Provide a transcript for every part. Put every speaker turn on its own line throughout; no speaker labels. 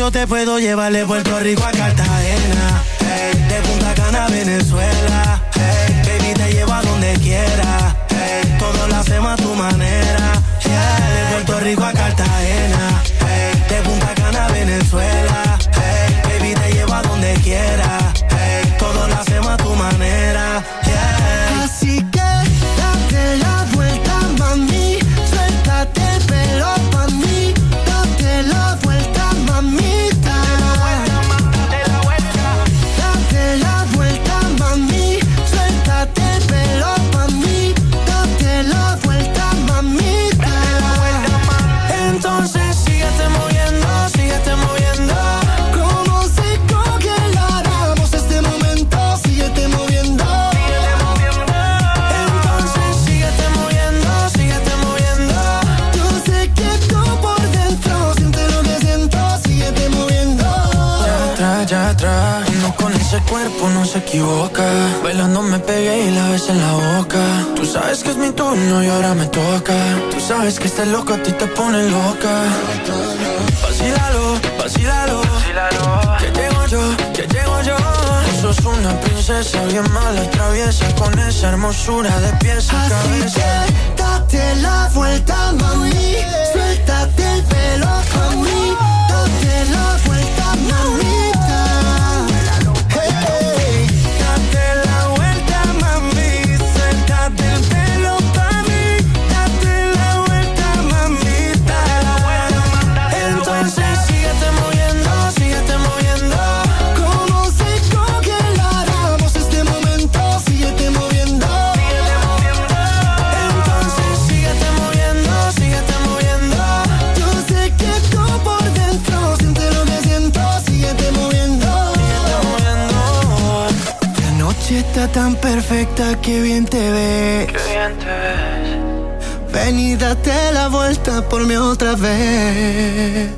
yo te puedo llevar de Puerto Rico a Cartagena. De Punta Cana a Venezuela. Hey, baby, te llevo a donde quiera. Hey, todo lo hacemos a tu manera cuerpo no se equivoca. Bailando me pegué y la besé en la boca. Tú sabes que es mi turno y ahora me toca. Tú sabes que este loco a ti te pone loca. Vacílalo, vacílalo. Que llego yo, que llego yo. Tú sos una princesa bien mala y traviesa. Con esa hermosura de pies a cabeza.
La vuelta, mami. Suéltate el pelo,
mami
perfecta, qué bien te ves.
Qué bien te ves.
Ven y date la vuelta por mí otra vez.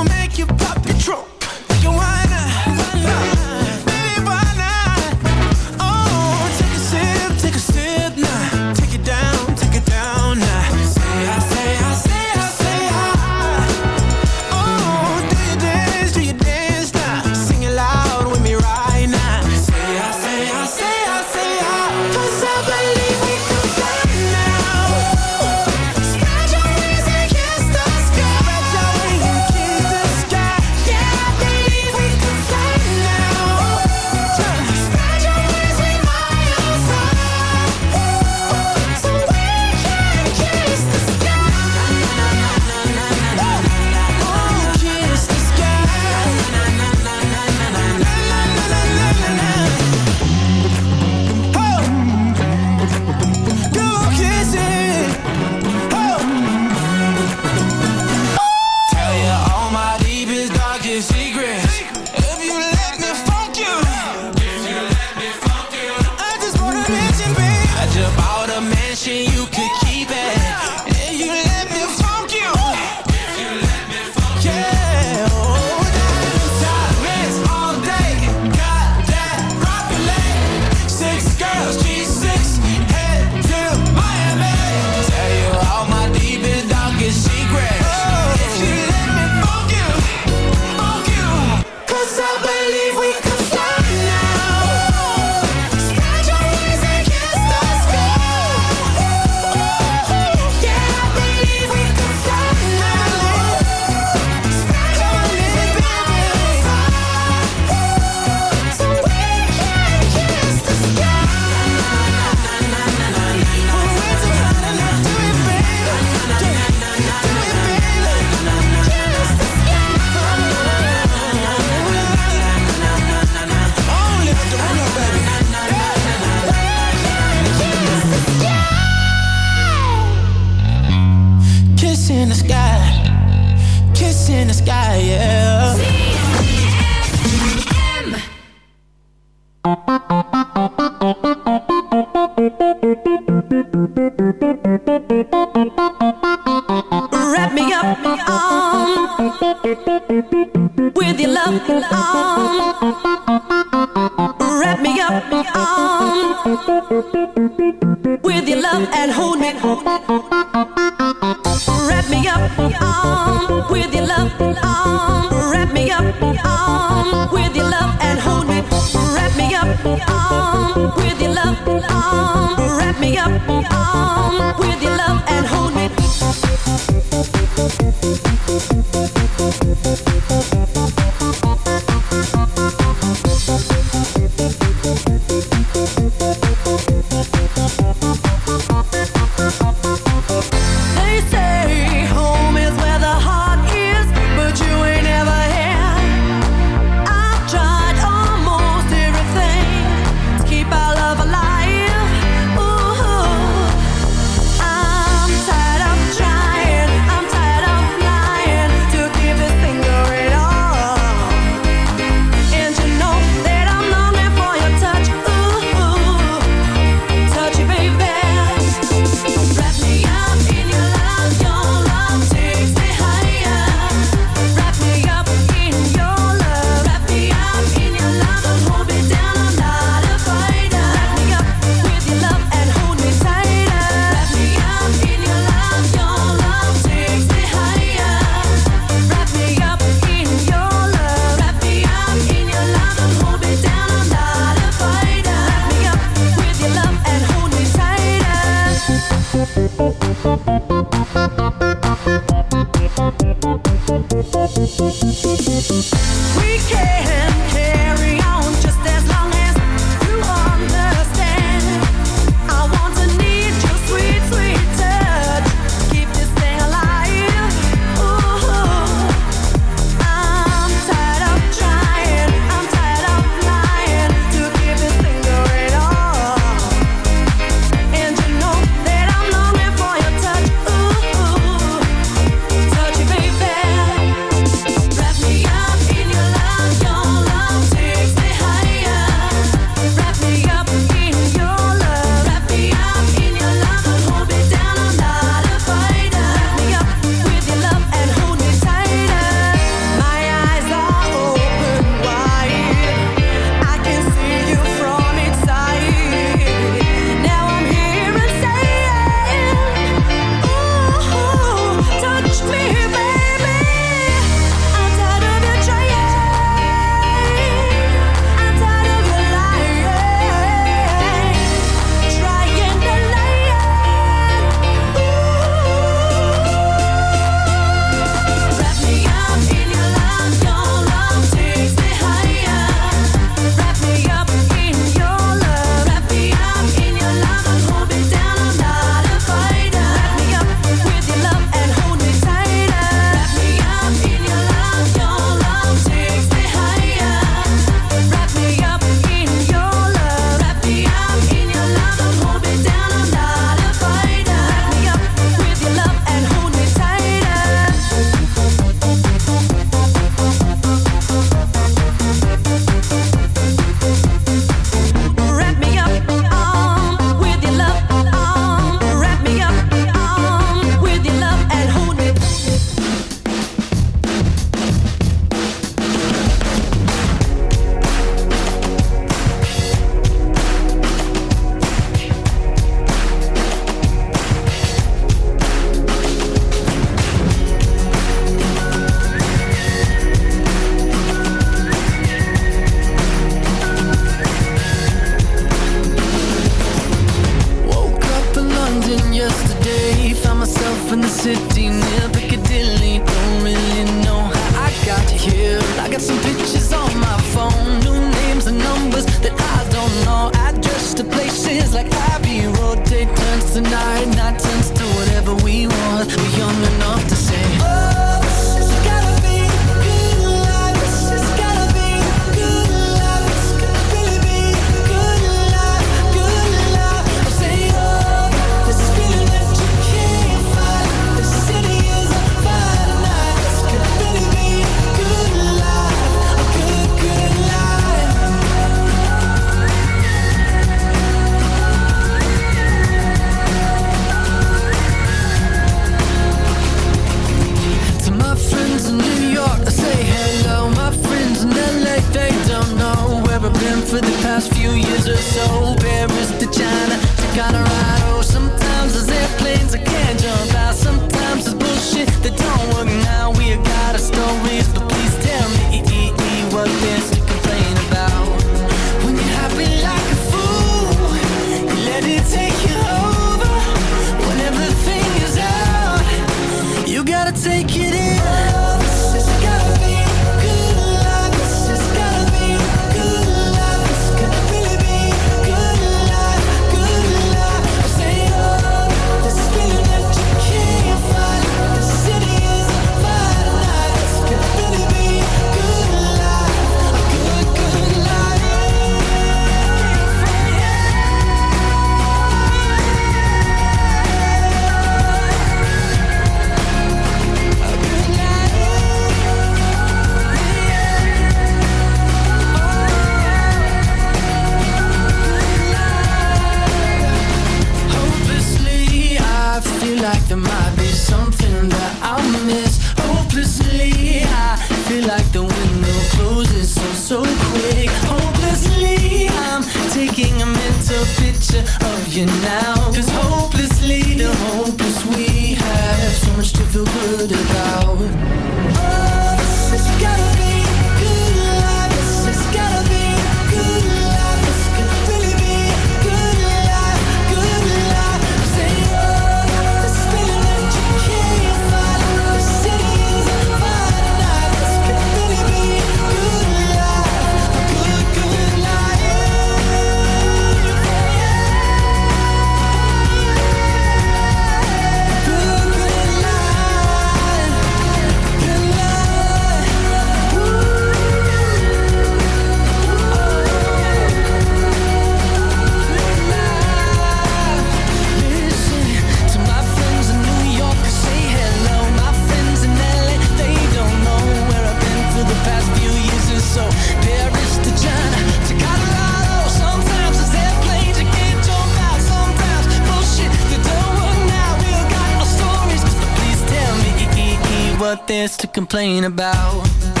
complain about.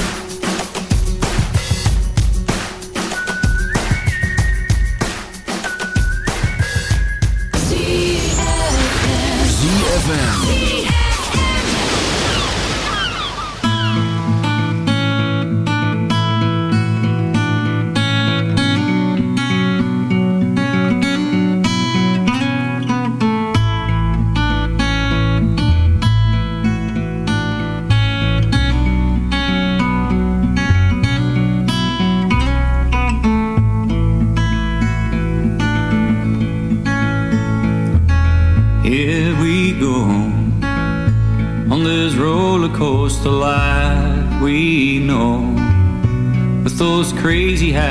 crazy hat.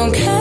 don't
care.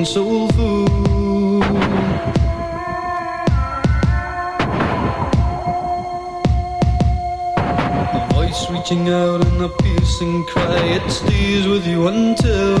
and
soul food. Voice reaching out in a piercing cry, it stays with you until.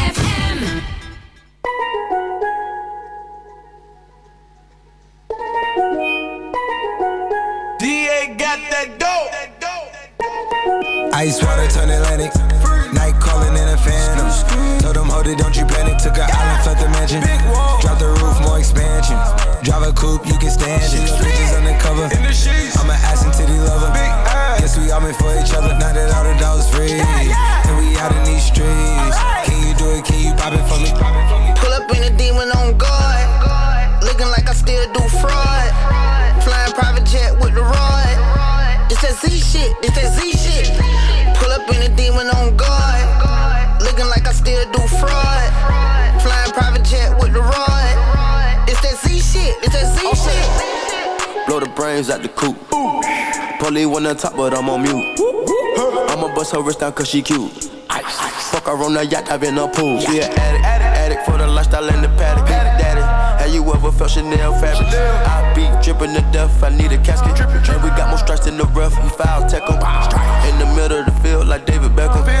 Blow the the coop. Polly on top, but I'm on mute. I'ma bust her wrist down cause she cute. Ice. Fuck her on the yacht, I've a pool. She an addict, addict, addict for the lifestyle and the paddock. Daddy, have you ever felt Chanel fabric? I be dripping to death, I need a casket. And we got more strikes in the rough, we foul tech 'em. In the middle of the field, like David Beckham.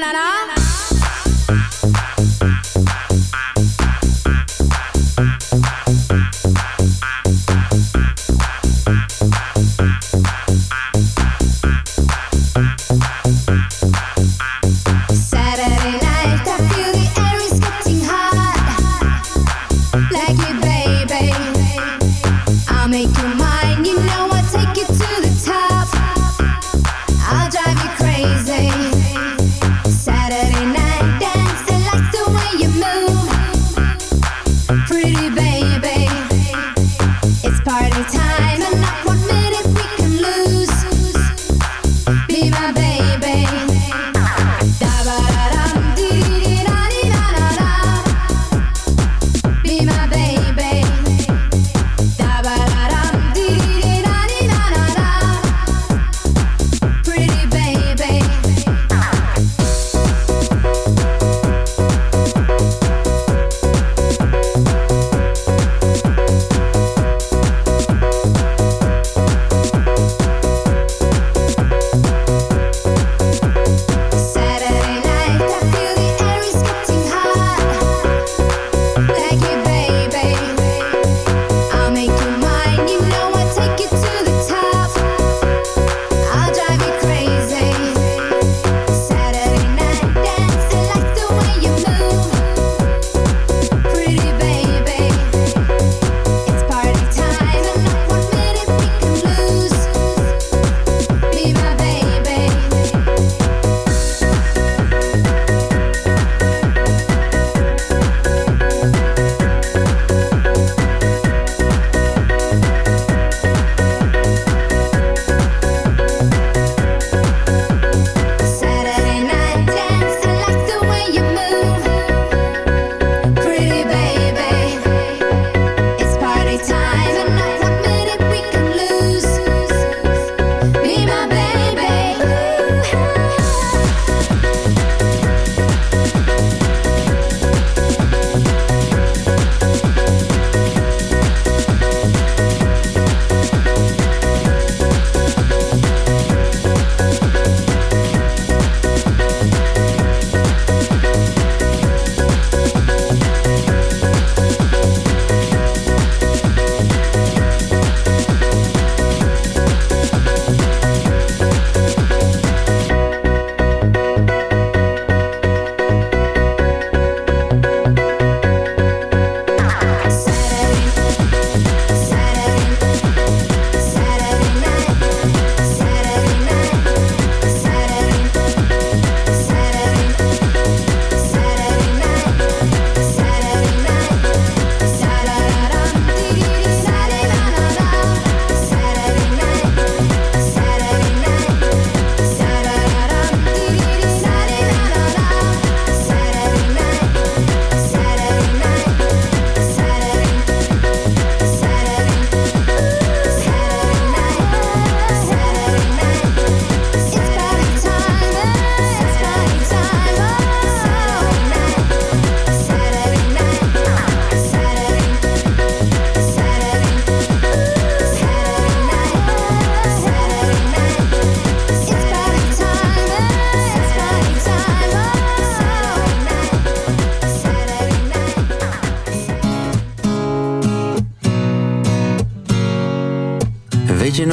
na na na.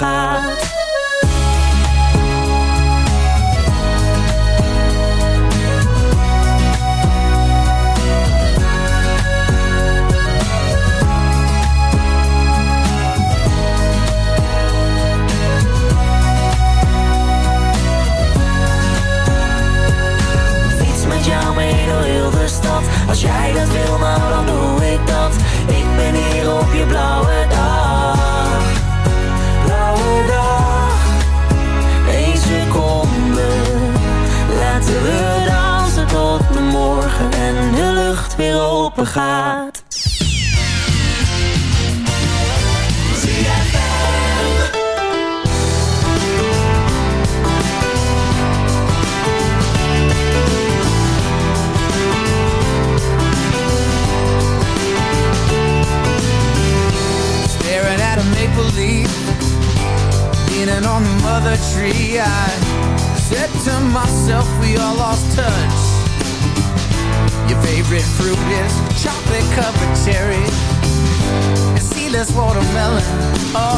stad. Als jij dat wil, dan open gaat.
Staring at a maple leaf Leaning on the mother tree. I said to myself we all lost touch. Your favorite fruit is chocolate covered cherries And seedless watermelon. Oh,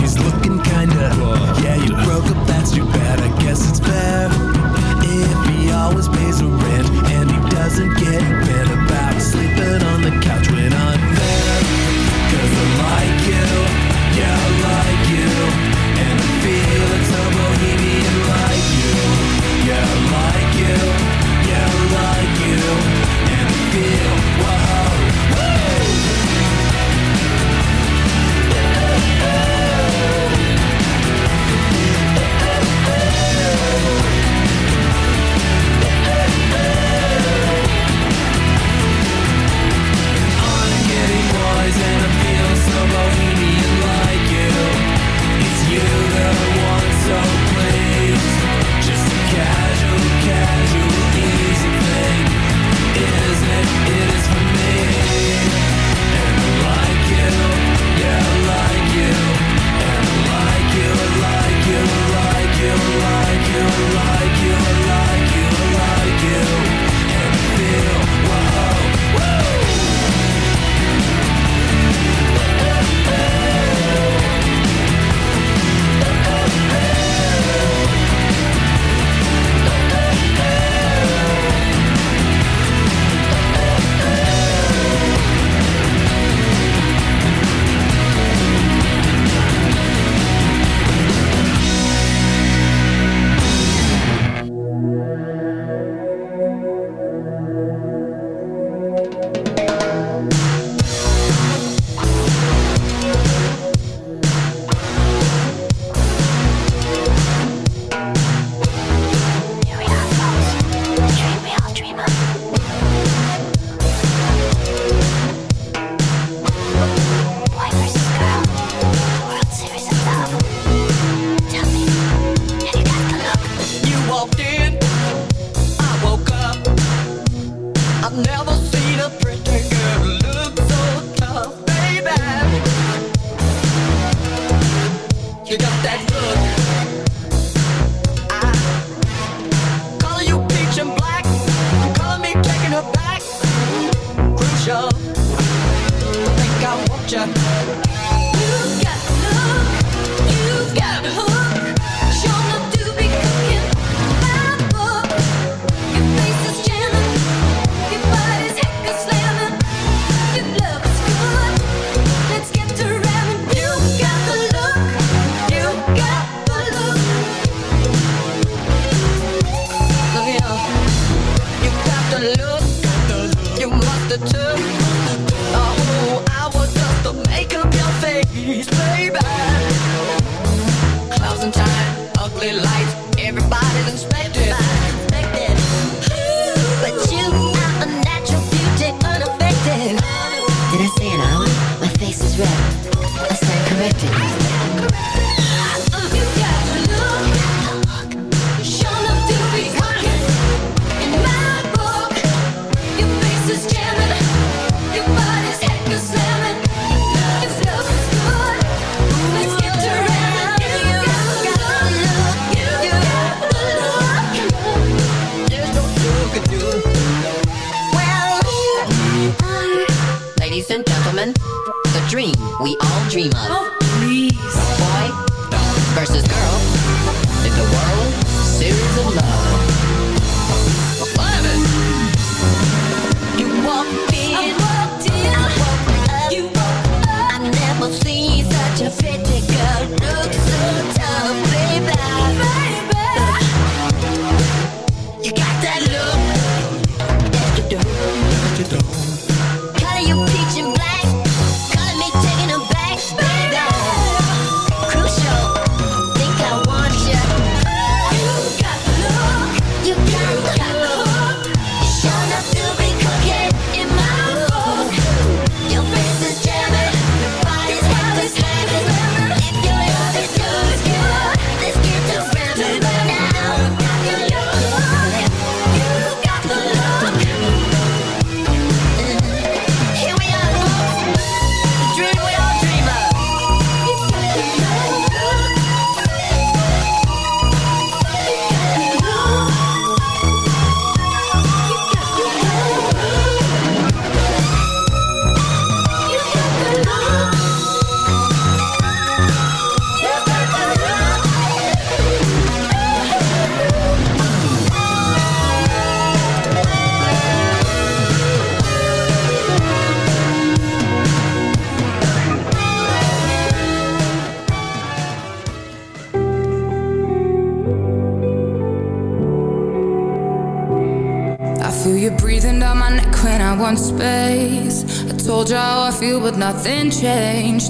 He's looking kinda. What? Yeah, you broke up,
that's too bad.